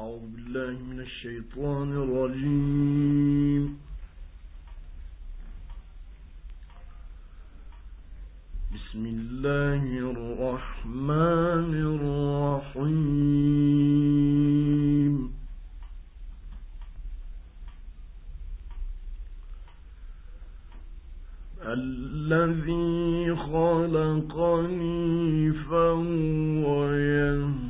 أعوذ بالله من الشيطان الرجيم. بسم الله الرحمن الرحيم. الذي خلقني فهو يهدين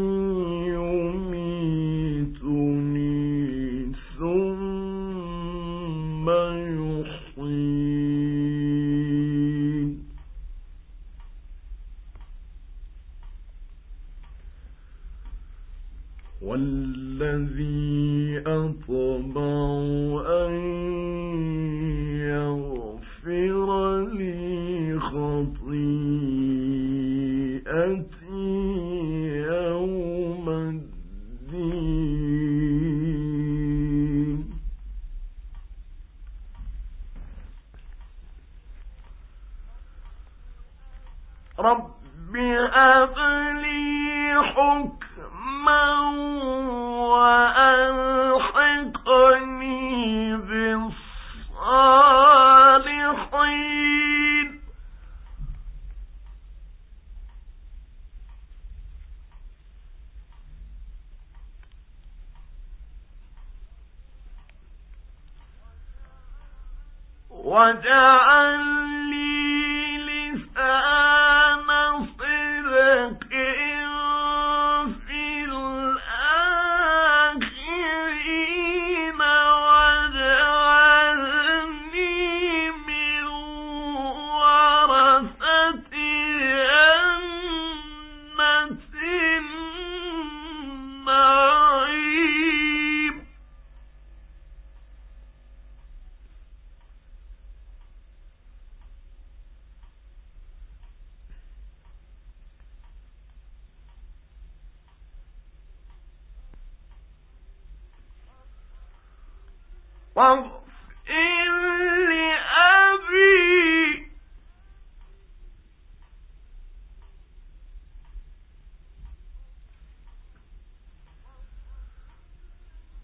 والذي أطمع أن يغفر لي خطيئتي يوم الدين. رب هب لي حكما واجعل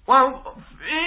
واغفر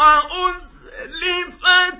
وأزلفت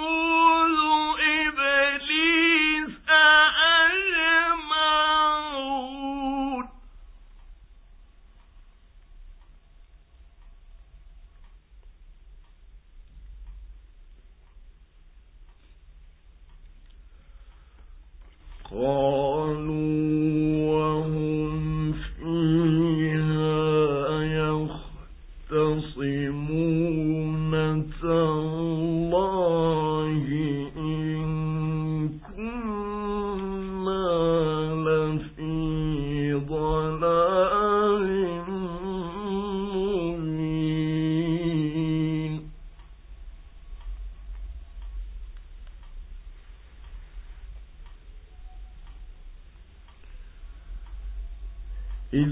إذ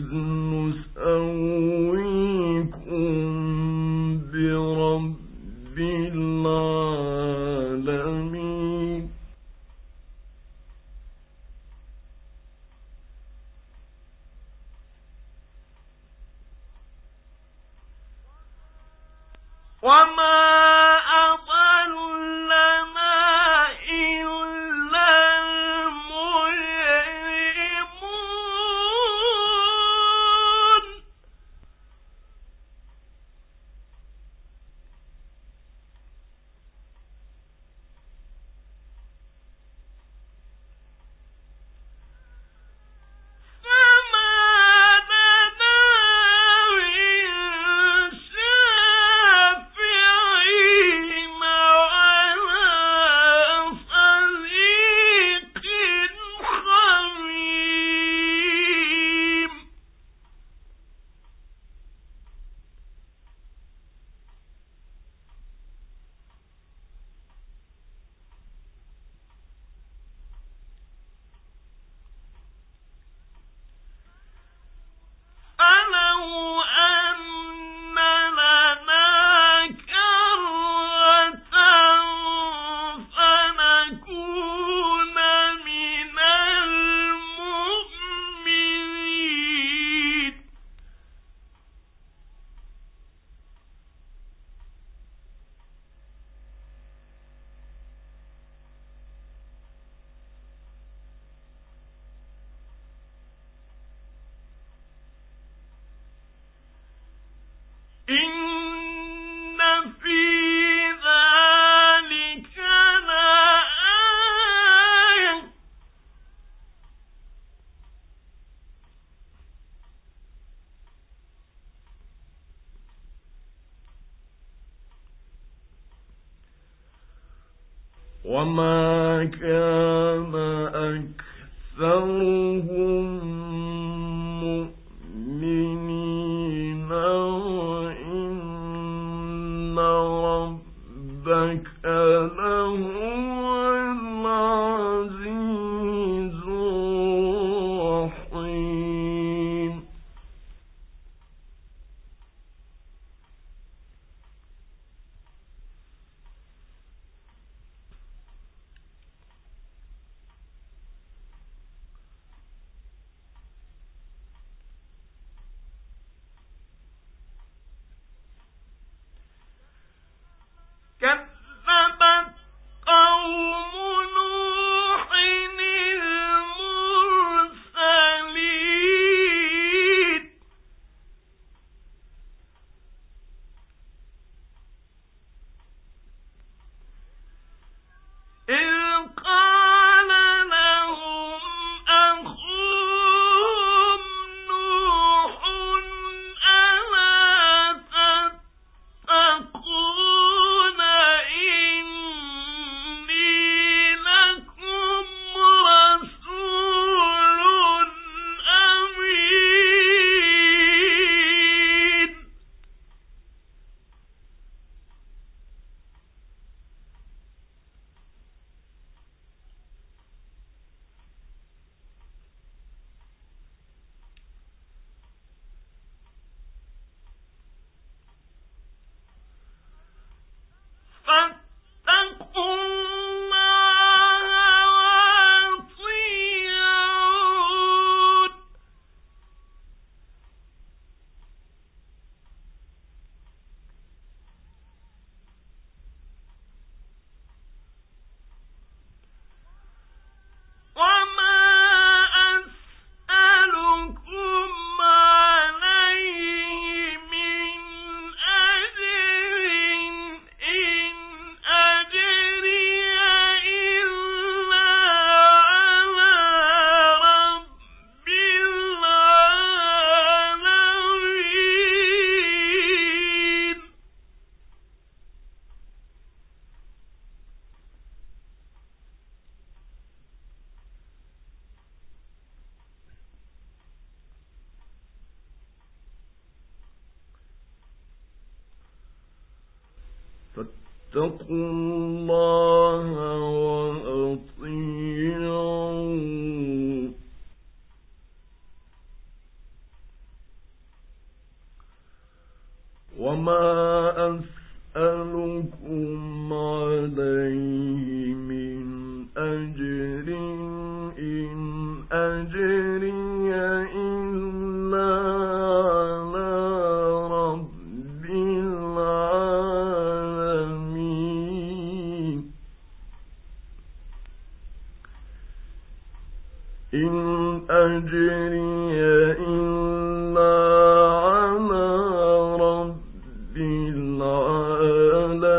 نسأويكم وما كان أكثرهم فاتقوا الله وأطيعون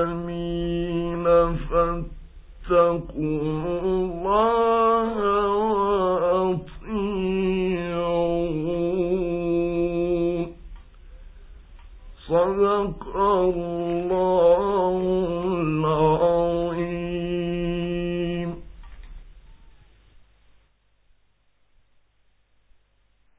العالمين فاتقوا